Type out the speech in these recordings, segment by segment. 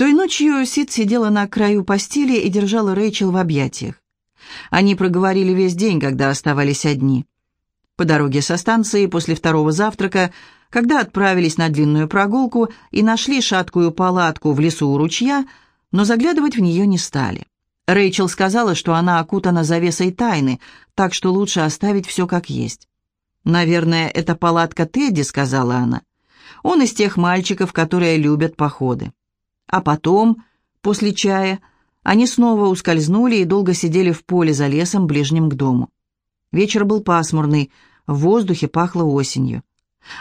Той ночью Сид сидела на краю постели и держала Рэйчел в объятиях. Они проговорили весь день, когда оставались одни. По дороге со станции после второго завтрака, когда отправились на длинную прогулку и нашли шаткую палатку в лесу у ручья, но заглядывать в нее не стали. Рэйчел сказала, что она окутана завесой тайны, так что лучше оставить все как есть. «Наверное, это палатка Тедди», — сказала она. «Он из тех мальчиков, которые любят походы». А потом, после чая, они снова ускользнули и долго сидели в поле за лесом, ближним к дому. Вечер был пасмурный, в воздухе пахло осенью.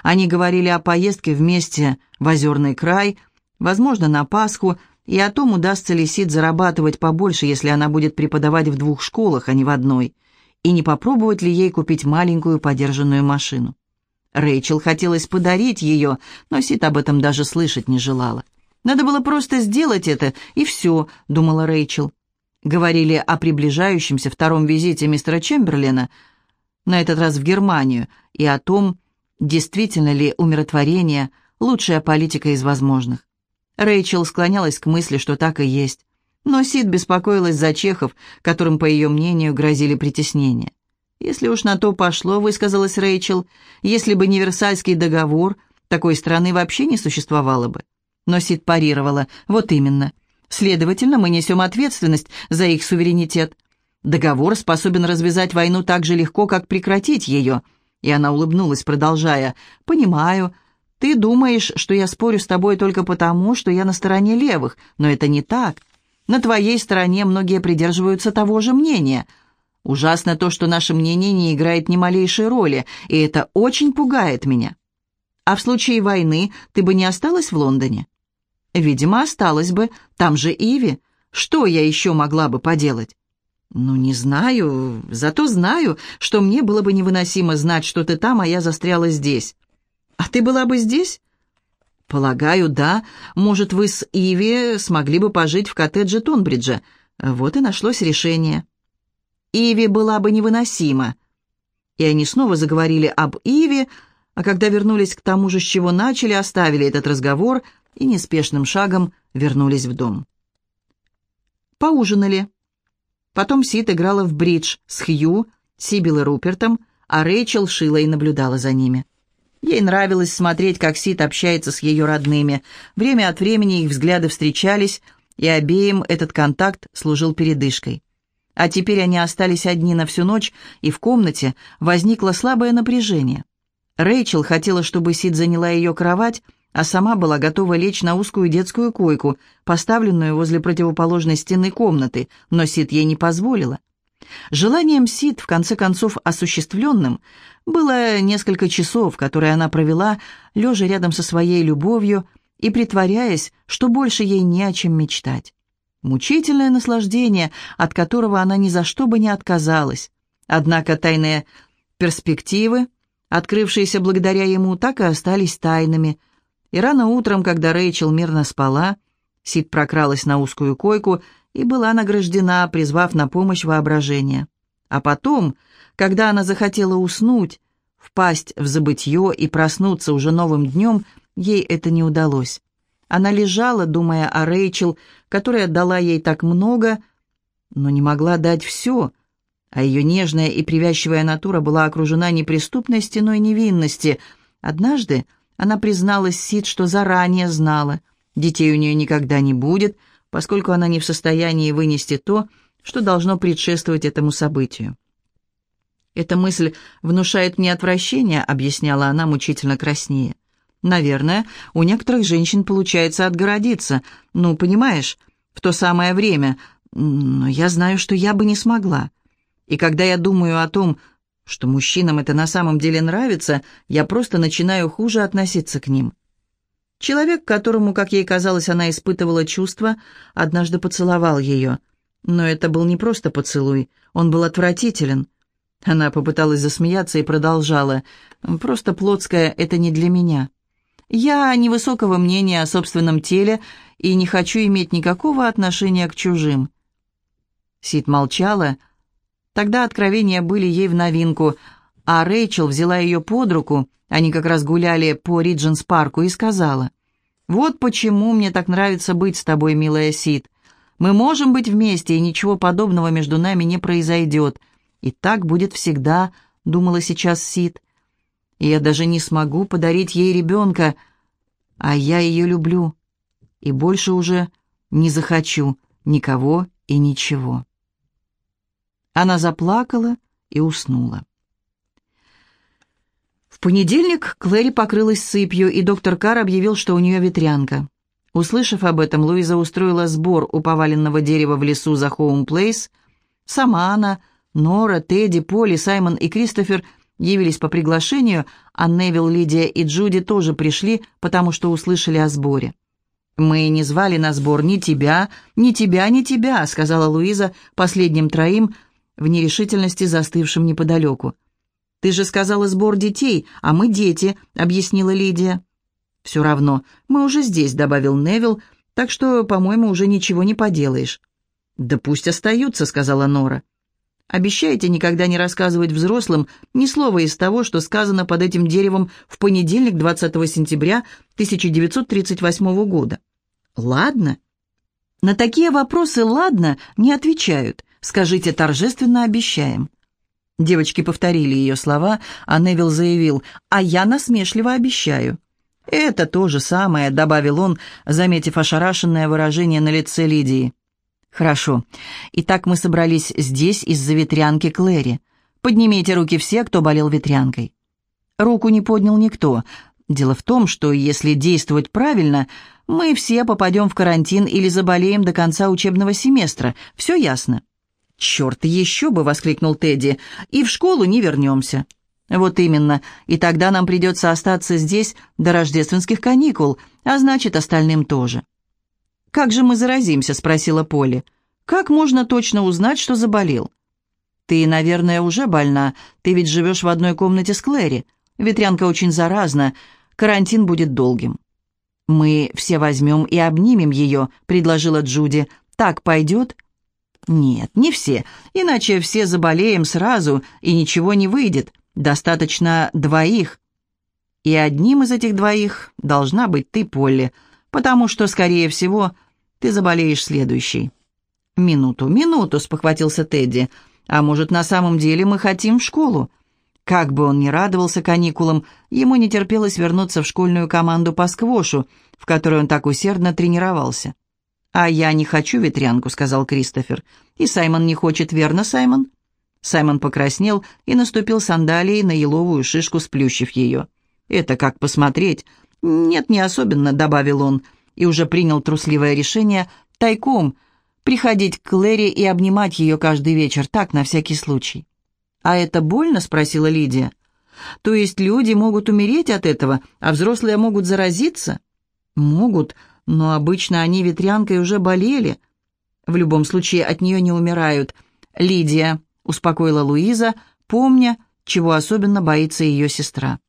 Они говорили о поездке вместе в озерный край, возможно, на Пасху, и о том, удастся ли Сид зарабатывать побольше, если она будет преподавать в двух школах, а не в одной, и не попробовать ли ей купить маленькую подержанную машину. Рэйчел хотелось подарить ее, но Сид об этом даже слышать не желала. Надо было просто сделать это, и все», — думала Рэйчел. Говорили о приближающемся втором визите мистера Чемберлина, на этот раз в Германию, и о том, действительно ли умиротворение — лучшая политика из возможных. Рэйчел склонялась к мысли, что так и есть. Но Сид беспокоилась за чехов, которым, по ее мнению, грозили притеснения. «Если уж на то пошло», — высказалась Рэйчел, «если бы не Версальский договор, такой страны вообще не существовало бы. Но Сид парировала. «Вот именно. Следовательно, мы несем ответственность за их суверенитет. Договор способен развязать войну так же легко, как прекратить ее». И она улыбнулась, продолжая. «Понимаю. Ты думаешь, что я спорю с тобой только потому, что я на стороне левых, но это не так. На твоей стороне многие придерживаются того же мнения». Ужасно то, что наше мнение не играет ни малейшей роли, и это очень пугает меня. А в случае войны ты бы не осталась в Лондоне? Видимо, осталась бы. Там же Иви. Что я еще могла бы поделать? Ну, не знаю. Зато знаю, что мне было бы невыносимо знать, что ты там, а я застряла здесь. А ты была бы здесь? Полагаю, да. Может, вы с Иви смогли бы пожить в коттедже Тонбриджа. Вот и нашлось решение. Иви была бы невыносима. И они снова заговорили об Иви, а когда вернулись к тому же, с чего начали, оставили этот разговор — и неспешным шагом вернулись в дом. Поужинали. Потом Сид играла в бридж с Хью, Сибил и Рупертом, а Рэйчел шила и наблюдала за ними. Ей нравилось смотреть, как Сид общается с ее родными. Время от времени их взгляды встречались, и обеим этот контакт служил передышкой. А теперь они остались одни на всю ночь, и в комнате возникло слабое напряжение. Рэйчел хотела, чтобы Сид заняла ее кровать, а сама была готова лечь на узкую детскую койку, поставленную возле противоположной стены комнаты, но Сид ей не позволила. Желанием Сид, в конце концов осуществленным, было несколько часов, которые она провела, лежа рядом со своей любовью и притворяясь, что больше ей не о чем мечтать. Мучительное наслаждение, от которого она ни за что бы не отказалась. Однако тайные перспективы, открывшиеся благодаря ему, так и остались тайнами – и рано утром, когда Рэйчел мирно спала, Сид прокралась на узкую койку и была награждена, призвав на помощь воображение. А потом, когда она захотела уснуть, впасть в забытье и проснуться уже новым днем, ей это не удалось. Она лежала, думая о Рэйчел, которая дала ей так много, но не могла дать все, а ее нежная и привязчивая натура была окружена неприступной стеной невинности. Однажды она призналась Сид, что заранее знала, детей у нее никогда не будет, поскольку она не в состоянии вынести то, что должно предшествовать этому событию. «Эта мысль внушает мне отвращение», — объясняла она мучительно краснее. «Наверное, у некоторых женщин получается отгородиться. Ну, понимаешь, в то самое время. Но я знаю, что я бы не смогла. И когда я думаю о том, что мужчинам это на самом деле нравится, я просто начинаю хуже относиться к ним. Человек, которому, как ей казалось, она испытывала чувства, однажды поцеловал ее. Но это был не просто поцелуй, он был отвратителен. Она попыталась засмеяться и продолжала. «Просто плотское — это не для меня. Я невысокого мнения о собственном теле и не хочу иметь никакого отношения к чужим». Сид молчала, — Тогда откровения были ей в новинку, а Рэйчел взяла ее под руку, они как раз гуляли по Ридженс-парку и сказала, Вот почему мне так нравится быть с тобой, милая Сид. Мы можем быть вместе, и ничего подобного между нами не произойдет. И так будет всегда, думала сейчас Сид. Я даже не смогу подарить ей ребенка, а я ее люблю. И больше уже не захочу никого и ничего. Она заплакала и уснула. В понедельник Клэри покрылась сыпью, и доктор Карр объявил, что у нее ветрянка. Услышав об этом, Луиза устроила сбор у поваленного дерева в лесу за Хоум-Плейс. Сама она, Нора, Тедди, Поли, Саймон и Кристофер явились по приглашению, а Невил, Лидия и Джуди тоже пришли, потому что услышали о сборе. «Мы не звали на сбор ни тебя, ни тебя, ни тебя», — сказала Луиза последним троим в нерешительности застывшим неподалеку. «Ты же сказала сбор детей, а мы дети», — объяснила Лидия. «Все равно, мы уже здесь», — добавил Невил, «так что, по-моему, уже ничего не поделаешь». «Да пусть остаются», — сказала Нора. «Обещайте никогда не рассказывать взрослым ни слова из того, что сказано под этим деревом в понедельник, 20 сентября 1938 года». «Ладно». На такие вопросы «ладно» не отвечают. Скажите торжественно «обещаем». Девочки повторили ее слова, а Невил заявил, «А я насмешливо обещаю». «Это то же самое», — добавил он, заметив ошарашенное выражение на лице Лидии. «Хорошо. Итак, мы собрались здесь из-за ветрянки Клэри. Поднимите руки все, кто болел ветрянкой». Руку не поднял никто. Дело в том, что если действовать правильно, мы все попадем в карантин или заболеем до конца учебного семестра. Все ясно. «Черт, еще бы!» — воскликнул Тедди. «И в школу не вернемся». «Вот именно. И тогда нам придется остаться здесь до рождественских каникул, а значит, остальным тоже». «Как же мы заразимся?» — спросила Полли. «Как можно точно узнать, что заболел?» «Ты, наверное, уже больна. Ты ведь живешь в одной комнате с Клэри. Ветрянка очень заразна. Карантин будет долгим». «Мы все возьмем и обнимем ее», — предложила Джуди. «Так пойдет?» Нет, не все, иначе все заболеем сразу, и ничего не выйдет. Достаточно двоих. И одним из этих двоих должна быть ты, Полли, потому что, скорее всего, ты заболеешь следующей. «Минуту, минуту», — спохватился Тедди. «А может, на самом деле мы хотим в школу?» Как бы он ни радовался каникулам, ему не терпелось вернуться в школьную команду по сквошу, в которой он так усердно тренировался. «А я не хочу ветрянку», — сказал Кристофер. «И Саймон не хочет, верно, Саймон?» Саймон покраснел и наступил сандалией на еловую шишку, сплющив ее. «Это как посмотреть?» «Нет, не особенно», — добавил он, и уже принял трусливое решение тайком приходить к Клэри и обнимать ее каждый вечер, так, на всякий случай. «А это больно?» — спросила Лидия. «То есть люди могут умереть от этого, а взрослые могут заразиться?» «Могут, но обычно они ветрянкой уже болели. В любом случае от нее не умирают. Лидия, успокоила Луиза, помня, чего особенно боится ее сестра.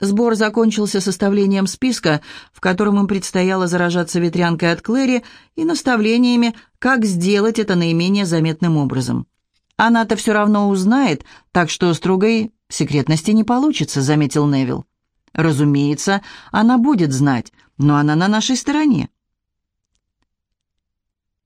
Сбор закончился составлением списка, в котором им предстояло заражаться ветрянкой от Клэри, и наставлениями, как сделать это наименее заметным образом. «Она-то все равно узнает, так что строгой секретности не получится», — заметил Невил. «Разумеется, она будет знать, но она на нашей стороне.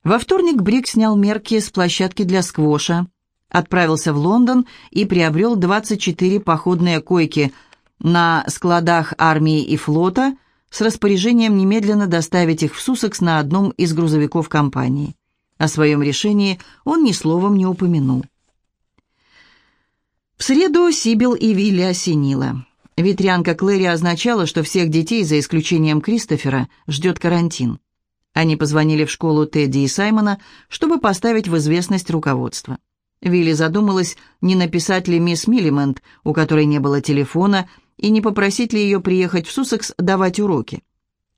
Во вторник Брик снял мерки с площадки для сквоша, отправился в Лондон и приобрел 24 походные койки на складах армии и флота с распоряжением немедленно доставить их в Суссекс на одном из грузовиков компании. О своем решении он ни словом не упомянул. В среду Сибил и Вилли осенило. Ветрянка Клэри означала, что всех детей, за исключением Кристофера, ждет карантин. Они позвонили в школу Тедди и Саймона, чтобы поставить в известность руководство. Вилли задумалась, не написать ли мисс Миллимент, у которой не было телефона, и не попросить ли ее приехать в Суссекс давать уроки.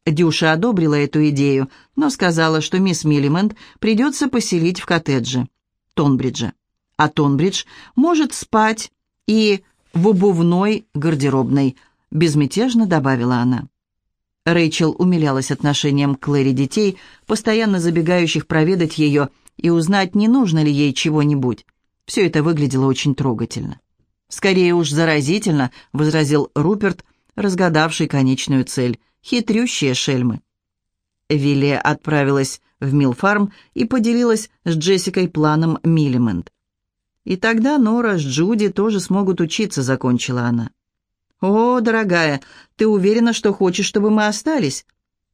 Дюша одобрила эту идею, но сказала, что мисс Миллимент придется поселить в коттедже, Тонбридже. А Тонбридж может спать и в обувной гардеробной», — безмятежно добавила она. Рэйчел умилялась отношением к Клэри детей, постоянно забегающих проведать ее и узнать, не нужно ли ей чего-нибудь. Все это выглядело очень трогательно. «Скорее уж заразительно», — возразил Руперт, разгадавший конечную цель Хитрющие шельмы. Вилли отправилась в Милфарм и поделилась с Джессикой планом Миллимент. «И тогда Нора с Джуди тоже смогут учиться», — закончила она. «О, дорогая, ты уверена, что хочешь, чтобы мы остались?»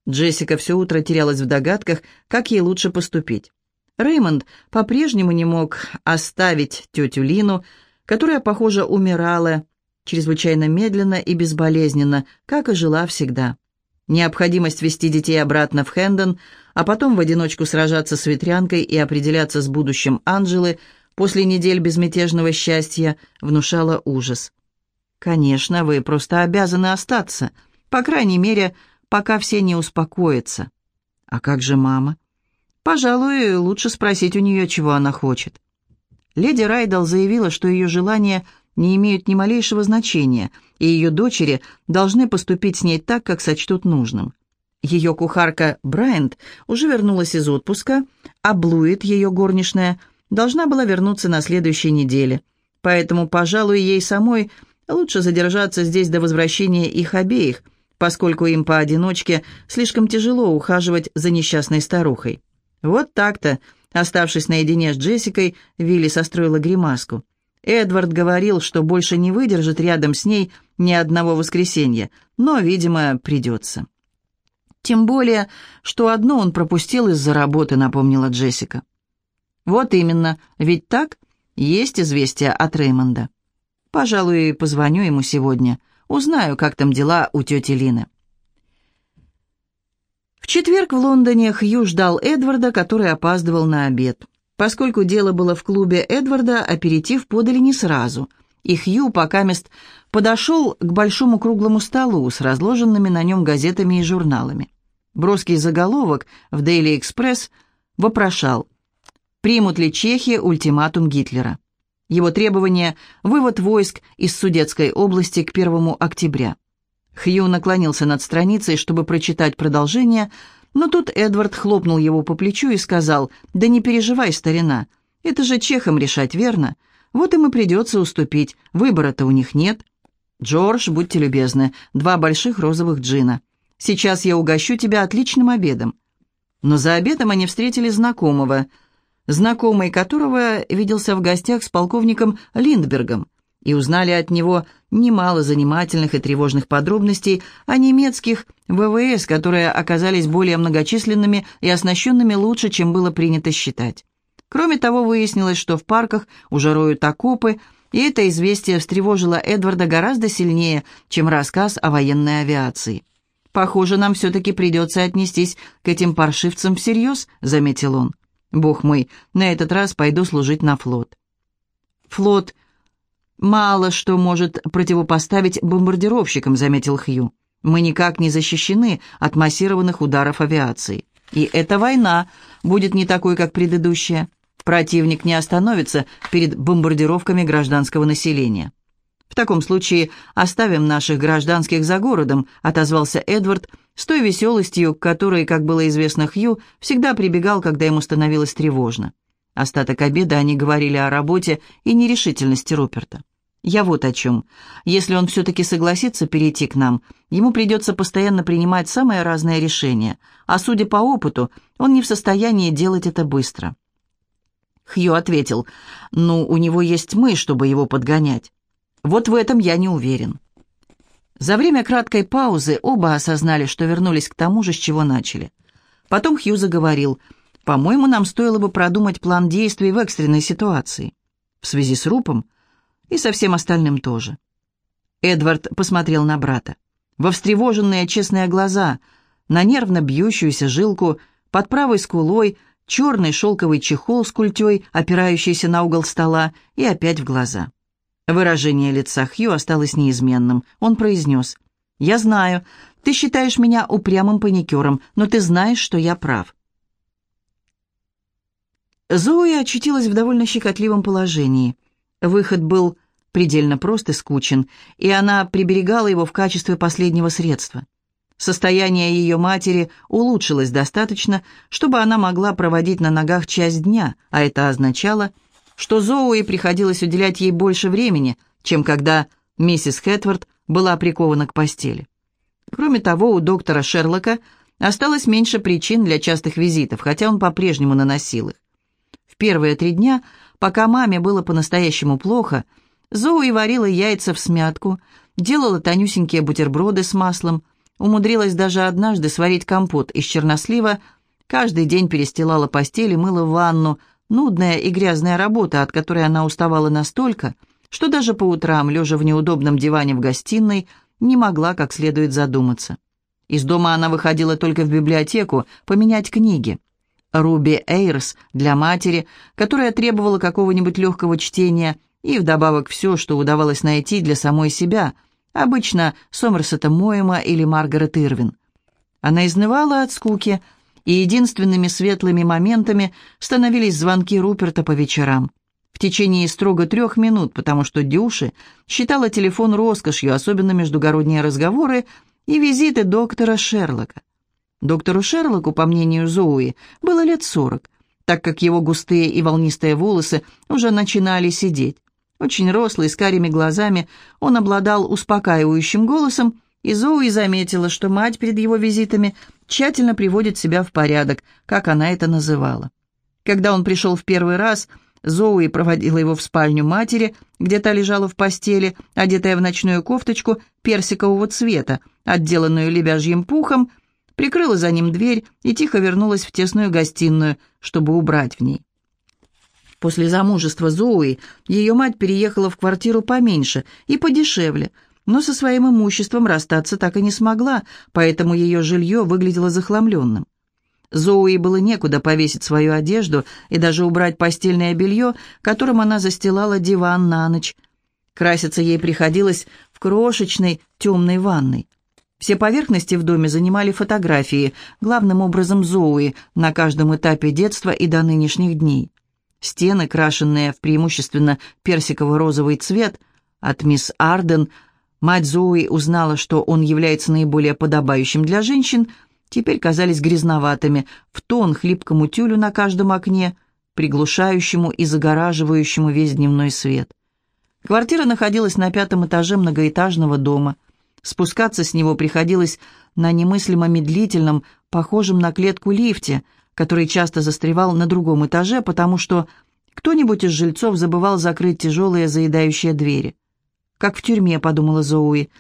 Джессика все утро терялась в догадках, как ей лучше поступить. Реймонд по-прежнему не мог оставить тетю Лину, которая, похоже, умирала чрезвычайно медленно и безболезненно, как и жила всегда. Необходимость вести детей обратно в Хэндон, а потом в одиночку сражаться с ветрянкой и определяться с будущим Анжелы после недель безмятежного счастья внушала ужас. «Конечно, вы просто обязаны остаться, по крайней мере, пока все не успокоятся». «А как же мама?» «Пожалуй, лучше спросить у нее, чего она хочет». Леди Райдал заявила, что ее желания не имеют ни малейшего значения, и ее дочери должны поступить с ней так, как сочтут нужным. Ее кухарка Брайант уже вернулась из отпуска, а Блуит, ее горничная, должна была вернуться на следующей неделе. Поэтому, пожалуй, ей самой лучше задержаться здесь до возвращения их обеих, поскольку им поодиночке слишком тяжело ухаживать за несчастной старухой. Вот так-то, оставшись наедине с Джессикой, Вилли состроила гримаску. Эдвард говорил, что больше не выдержит рядом с ней ни одного воскресенья, но, видимо, придется. Тем более, что одно он пропустил из-за работы, напомнила Джессика. Вот именно, ведь так? Есть известие от Реймонда. Пожалуй, позвоню ему сегодня. Узнаю, как там дела у тети Лины. В четверг в Лондоне Хью ждал Эдварда, который опаздывал на обед. Поскольку дело было в клубе Эдварда, аперитив подали не сразу, и Хью покамест подошел к большому круглому столу с разложенными на нем газетами и журналами. Броский заголовок в Daily Express вопрошал, примут ли чехи ультиматум Гитлера. Его требование – вывод войск из Судетской области к 1 октября. Хью наклонился над страницей, чтобы прочитать продолжение – но тут Эдвард хлопнул его по плечу и сказал, «Да не переживай, старина, это же чехам решать, верно? Вот им и придется уступить, выбора-то у них нет». «Джордж, будьте любезны, два больших розовых джина. Сейчас я угощу тебя отличным обедом». Но за обедом они встретили знакомого, знакомый которого виделся в гостях с полковником Линдбергом, и узнали от него немало занимательных и тревожных подробностей о немецких ВВС, которые оказались более многочисленными и оснащенными лучше, чем было принято считать. Кроме того, выяснилось, что в парках уже роют окопы, и это известие встревожило Эдварда гораздо сильнее, чем рассказ о военной авиации. «Похоже, нам все-таки придется отнестись к этим паршивцам всерьез», — заметил он. «Бог мой, на этот раз пойду служить на флот». Флот — «Мало что может противопоставить бомбардировщикам», — заметил Хью. «Мы никак не защищены от массированных ударов авиации. И эта война будет не такой, как предыдущая. Противник не остановится перед бомбардировками гражданского населения». «В таком случае оставим наших гражданских за городом», — отозвался Эдвард с той веселостью, к которой, как было известно Хью, всегда прибегал, когда ему становилось тревожно. Остаток обеда они говорили о работе и нерешительности Руперта. «Я вот о чем. Если он все-таки согласится перейти к нам, ему придется постоянно принимать самые разные решения, а судя по опыту, он не в состоянии делать это быстро». Хью ответил, «Ну, у него есть мы, чтобы его подгонять. Вот в этом я не уверен». За время краткой паузы оба осознали, что вернулись к тому же, с чего начали. Потом Хью заговорил – по-моему, нам стоило бы продумать план действий в экстренной ситуации. В связи с Рупом и со всем остальным тоже. Эдвард посмотрел на брата. Во встревоженные честные глаза, на нервно бьющуюся жилку, под правой скулой, черный шелковый чехол с культей, опирающийся на угол стола, и опять в глаза. Выражение лица Хью осталось неизменным. Он произнес, «Я знаю, ты считаешь меня упрямым паникером, но ты знаешь, что я прав. Зои очутилась в довольно щекотливом положении. Выход был предельно прост и скучен, и она приберегала его в качестве последнего средства. Состояние ее матери улучшилось достаточно, чтобы она могла проводить на ногах часть дня, а это означало, что Зоуи приходилось уделять ей больше времени, чем когда миссис Хэтворд была прикована к постели. Кроме того, у доктора Шерлока осталось меньше причин для частых визитов, хотя он по-прежнему наносил их. В первые три дня, пока маме было по-настоящему плохо, Зоуи варила яйца в смятку, делала тонюсенькие бутерброды с маслом, умудрилась даже однажды сварить компот из чернослива, каждый день перестилала постель и мыла ванну, нудная и грязная работа, от которой она уставала настолько, что даже по утрам, лежа в неудобном диване в гостиной, не могла как следует задуматься. Из дома она выходила только в библиотеку поменять книги. Руби Эйрс для матери, которая требовала какого-нибудь легкого чтения, и вдобавок все, что удавалось найти для самой себя, обычно Сомерсета Моэма или Маргарет Ирвин. Она изнывала от скуки, и единственными светлыми моментами становились звонки Руперта по вечерам. В течение строго трех минут, потому что Дюши считала телефон роскошью, особенно междугородние разговоры и визиты доктора Шерлока. Доктору Шерлоку, по мнению Зоуи, было лет сорок, так как его густые и волнистые волосы уже начинали сидеть. Очень рослый, с карими глазами, он обладал успокаивающим голосом, и Зоуи заметила, что мать перед его визитами тщательно приводит себя в порядок, как она это называла. Когда он пришел в первый раз, Зоуи проводила его в спальню матери, где та лежала в постели, одетая в ночную кофточку персикового цвета, отделанную лебяжьим пухом, прикрыла за ним дверь и тихо вернулась в тесную гостиную, чтобы убрать в ней. После замужества Зоуи ее мать переехала в квартиру поменьше и подешевле, но со своим имуществом расстаться так и не смогла, поэтому ее жилье выглядело захламленным. Зоуи было некуда повесить свою одежду и даже убрать постельное белье, которым она застилала диван на ночь. Краситься ей приходилось в крошечной темной ванной. Все поверхности в доме занимали фотографии, главным образом Зоуи, на каждом этапе детства и до нынешних дней. Стены, крашенные в преимущественно персиково-розовый цвет, от мисс Арден, мать Зоуи узнала, что он является наиболее подобающим для женщин, теперь казались грязноватыми, в тон хлипкому тюлю на каждом окне, приглушающему и загораживающему весь дневной свет. Квартира находилась на пятом этаже многоэтажного дома. Спускаться с него приходилось на немыслимо медлительном, похожем на клетку лифте – который часто застревал на другом этаже, потому что кто-нибудь из жильцов забывал закрыть тяжелые заедающие двери. «Как в тюрьме», — подумала Зоуи,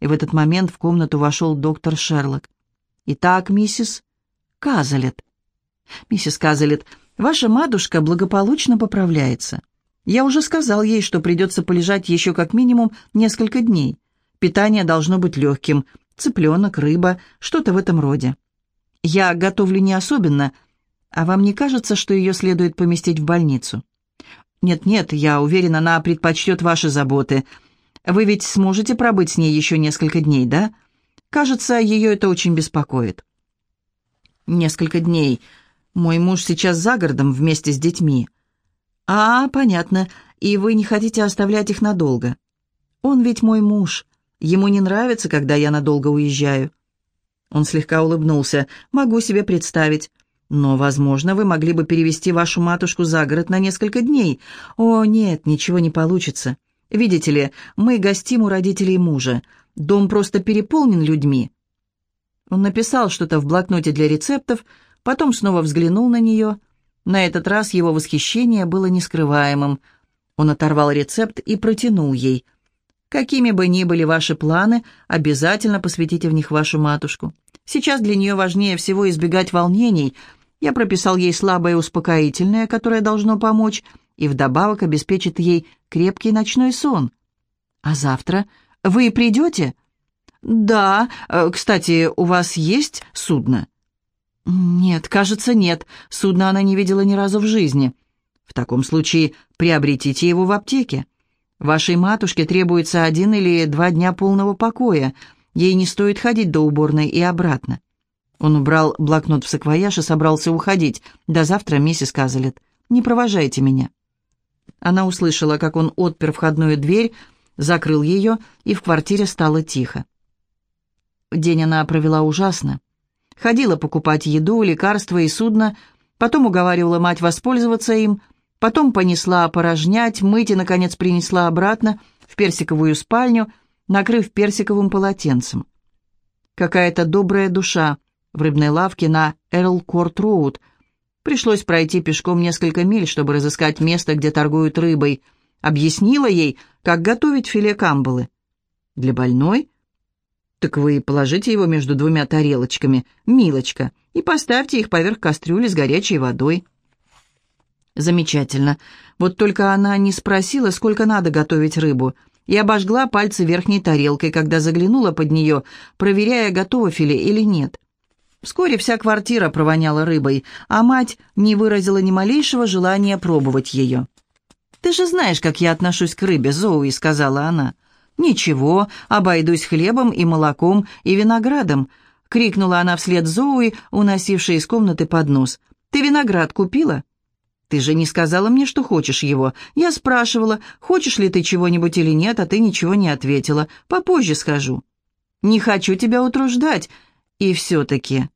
и в этот момент в комнату вошел доктор Шерлок. «Итак, миссис Казалет». «Миссис Казалет, ваша матушка благополучно поправляется. Я уже сказал ей, что придется полежать еще как минимум несколько дней. Питание должно быть легким, цыпленок, рыба, что-то в этом роде. Я готовлю не особенно, — а вам не кажется, что ее следует поместить в больницу? Нет-нет, я уверена, она предпочтет ваши заботы. Вы ведь сможете пробыть с ней еще несколько дней, да? Кажется, ее это очень беспокоит. Несколько дней. Мой муж сейчас за городом вместе с детьми. А, понятно. И вы не хотите оставлять их надолго. Он ведь мой муж. Ему не нравится, когда я надолго уезжаю. Он слегка улыбнулся. Могу себе представить. Но, возможно, вы могли бы перевести вашу матушку за город на несколько дней. О, нет, ничего не получится. Видите ли, мы гостим у родителей мужа. Дом просто переполнен людьми. Он написал что-то в блокноте для рецептов, потом снова взглянул на нее. На этот раз его восхищение было нескрываемым. Он оторвал рецепт и протянул ей. «Какими бы ни были ваши планы, обязательно посвятите в них вашу матушку. Сейчас для нее важнее всего избегать волнений – я прописал ей слабое успокоительное, которое должно помочь, и вдобавок обеспечит ей крепкий ночной сон. А завтра вы придете? Да. Э, кстати, у вас есть судно? Нет, кажется, нет. Судна она не видела ни разу в жизни. В таком случае приобретите его в аптеке. Вашей матушке требуется один или два дня полного покоя. Ей не стоит ходить до уборной и обратно. Он убрал блокнот в саквояж и собрался уходить. «До завтра, миссис Казалет. Не провожайте меня». Она услышала, как он отпер входную дверь, закрыл ее, и в квартире стало тихо. День она провела ужасно. Ходила покупать еду, лекарства и судно, потом уговаривала мать воспользоваться им, потом понесла опорожнять, мыть и, наконец, принесла обратно в персиковую спальню, накрыв персиковым полотенцем. какая-то добрая душа в рыбной лавке на Эрл-Корт-Роуд. Пришлось пройти пешком несколько миль, чтобы разыскать место, где торгуют рыбой. Объяснила ей, как готовить филе камбалы. Для больной? Так вы положите его между двумя тарелочками, милочка, и поставьте их поверх кастрюли с горячей водой. Замечательно. Вот только она не спросила, сколько надо готовить рыбу, и обожгла пальцы верхней тарелкой, когда заглянула под нее, проверяя, готово филе или нет. Вскоре вся квартира провоняла рыбой, а мать не выразила ни малейшего желания пробовать ее. «Ты же знаешь, как я отношусь к рыбе, Зоуи», — сказала она. «Ничего, обойдусь хлебом и молоком и виноградом», — крикнула она вслед Зоуи, уносившей из комнаты поднос. «Ты виноград купила?» «Ты же не сказала мне, что хочешь его. Я спрашивала, хочешь ли ты чего-нибудь или нет, а ты ничего не ответила. Попозже схожу». «Не хочу тебя утруждать». «И все-таки...»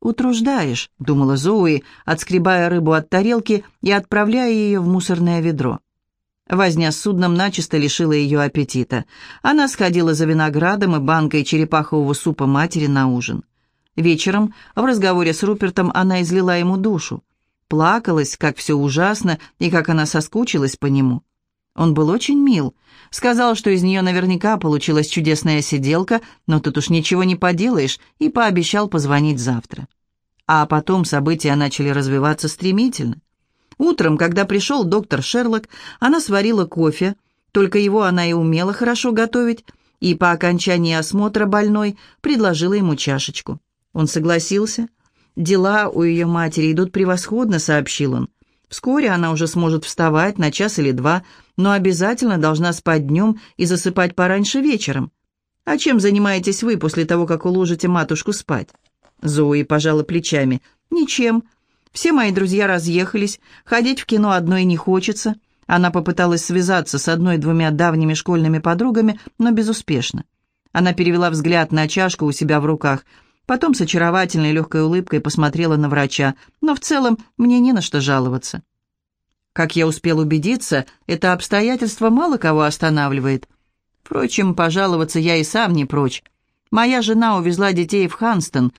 «Утруждаешь», — думала Зоуи, отскребая рыбу от тарелки и отправляя ее в мусорное ведро. Возня с судном начисто лишила ее аппетита. Она сходила за виноградом и банкой черепахового супа матери на ужин. Вечером в разговоре с Рупертом она излила ему душу. Плакалась, как все ужасно, и как она соскучилась по нему. Он был очень мил. Сказал, что из нее наверняка получилась чудесная сиделка, но тут уж ничего не поделаешь, и пообещал позвонить завтра. А потом события начали развиваться стремительно. Утром, когда пришел доктор Шерлок, она сварила кофе, только его она и умела хорошо готовить, и по окончании осмотра больной предложила ему чашечку. Он согласился. «Дела у ее матери идут превосходно», — сообщил он. «Вскоре она уже сможет вставать на час или два, но обязательно должна спать днем и засыпать пораньше вечером. А чем занимаетесь вы после того, как уложите матушку спать?» Зои пожала плечами. «Ничем. Все мои друзья разъехались, ходить в кино одной не хочется. Она попыталась связаться с одной-двумя давними школьными подругами, но безуспешно. Она перевела взгляд на чашку у себя в руках, потом с очаровательной легкой улыбкой посмотрела на врача, но в целом мне не на что жаловаться. Как я успел убедиться, это обстоятельство мало кого останавливает. Впрочем, пожаловаться я и сам не прочь. Моя жена увезла детей в Ханстон,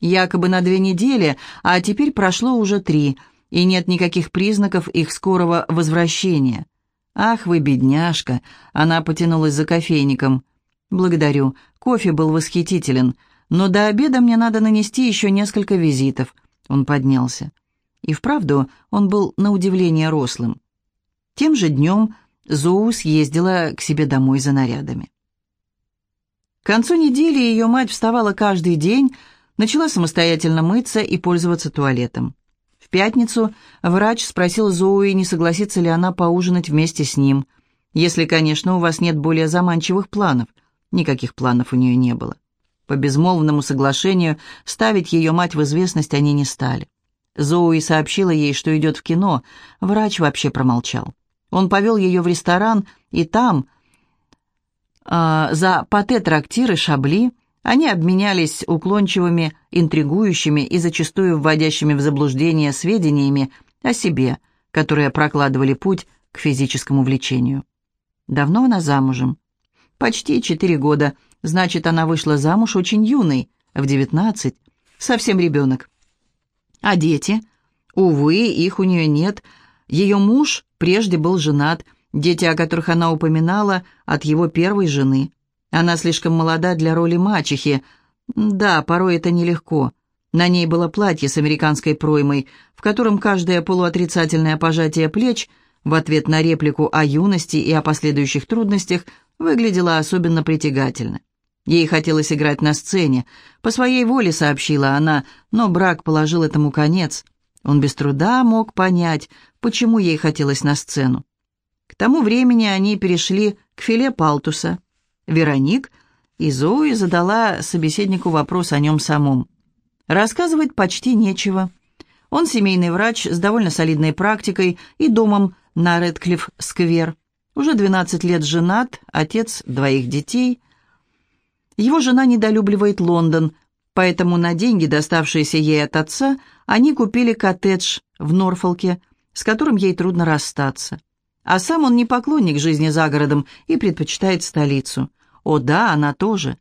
якобы на две недели, а теперь прошло уже три, и нет никаких признаков их скорого возвращения. «Ах вы, бедняжка!» — она потянулась за кофейником. «Благодарю. Кофе был восхитителен. Но до обеда мне надо нанести еще несколько визитов». Он поднялся. И вправду он был на удивление рослым. Тем же днем Зоу съездила к себе домой за нарядами. К концу недели ее мать вставала каждый день, начала самостоятельно мыться и пользоваться туалетом. В пятницу врач спросил Зоуи, не согласится ли она поужинать вместе с ним, если, конечно, у вас нет более заманчивых планов. Никаких планов у нее не было. По безмолвному соглашению ставить ее мать в известность они не стали. Зоуи сообщила ей, что идет в кино, врач вообще промолчал. Он повел ее в ресторан, и там, э, за пате-трактиры Шабли, они обменялись уклончивыми, интригующими и зачастую вводящими в заблуждение сведениями о себе, которые прокладывали путь к физическому влечению. Давно она замужем? Почти четыре года. Значит, она вышла замуж очень юной, в девятнадцать. Совсем ребенок. А дети? Увы, их у нее нет. Ее муж прежде был женат, дети, о которых она упоминала, от его первой жены – она слишком молода для роли мачехи. Да, порой это нелегко. На ней было платье с американской проймой, в котором каждое полуотрицательное пожатие плеч в ответ на реплику о юности и о последующих трудностях выглядело особенно притягательно. Ей хотелось играть на сцене. По своей воле сообщила она, но брак положил этому конец. Он без труда мог понять, почему ей хотелось на сцену. К тому времени они перешли к филе палтуса. Вероник, и Зои задала собеседнику вопрос о нем самом. Рассказывать почти нечего. Он семейный врач с довольно солидной практикой и домом на Редклифф-сквер. Уже 12 лет женат, отец двоих детей. Его жена недолюбливает Лондон, поэтому на деньги, доставшиеся ей от отца, они купили коттедж в Норфолке, с которым ей трудно расстаться. А сам он не поклонник жизни за городом и предпочитает столицу. О да, она тоже.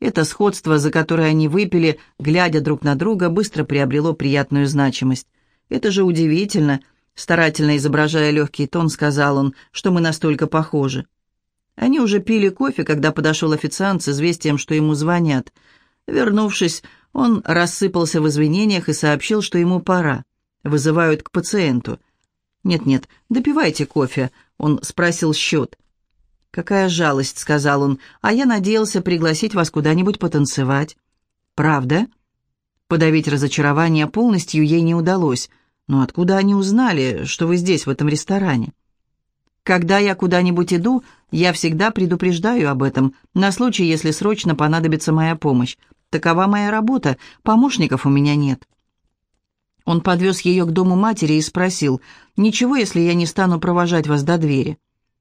Это сходство, за которое они выпили, глядя друг на друга, быстро приобрело приятную значимость. «Это же удивительно», — старательно изображая легкий тон, сказал он, «что мы настолько похожи». Они уже пили кофе, когда подошел официант с известием, что ему звонят. Вернувшись, он рассыпался в извинениях и сообщил, что ему пора. Вызывают к пациенту. «Нет-нет, допивайте кофе», — он спросил счет. «Какая жалость», — сказал он, — «а я надеялся пригласить вас куда-нибудь потанцевать». «Правда?» Подавить разочарование полностью ей не удалось. «Но откуда они узнали, что вы здесь, в этом ресторане?» «Когда я куда-нибудь иду, я всегда предупреждаю об этом, на случай, если срочно понадобится моя помощь. Такова моя работа, помощников у меня нет». Он подвез ее к дому матери и спросил, «Ничего, если я не стану провожать вас до двери?»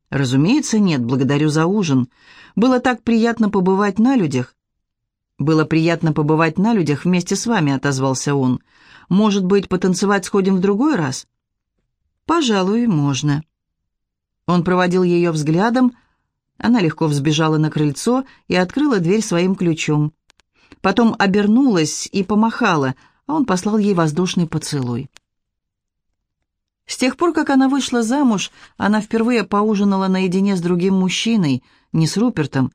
«Разумеется, нет, благодарю за ужин. Было так приятно побывать на людях». «Было приятно побывать на людях вместе с вами», — отозвался он. «Может быть, потанцевать сходим в другой раз?» «Пожалуй, можно». Он проводил ее взглядом. Она легко взбежала на крыльцо и открыла дверь своим ключом. Потом обернулась и помахала, а он послал ей воздушный поцелуй. С тех пор, как она вышла замуж, она впервые поужинала наедине с другим мужчиной, не с Рупертом,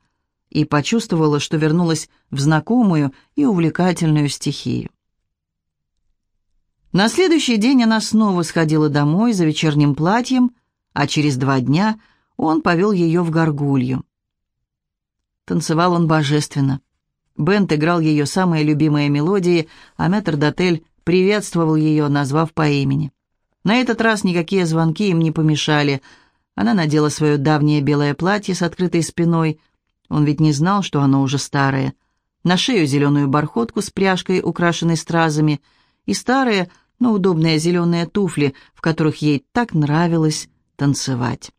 и почувствовала, что вернулась в знакомую и увлекательную стихию. На следующий день она снова сходила домой за вечерним платьем, а через два дня он повел ее в горгулью. Танцевал он божественно. Бент играл ее самые любимые мелодии, а метрдотель приветствовал ее, назвав по имени. На этот раз никакие звонки им не помешали. Она надела свое давнее белое платье с открытой спиной. Он ведь не знал, что оно уже старое. На шею зеленую бархотку с пряжкой, украшенной стразами, и старые, но удобные зеленые туфли, в которых ей так нравилось танцевать.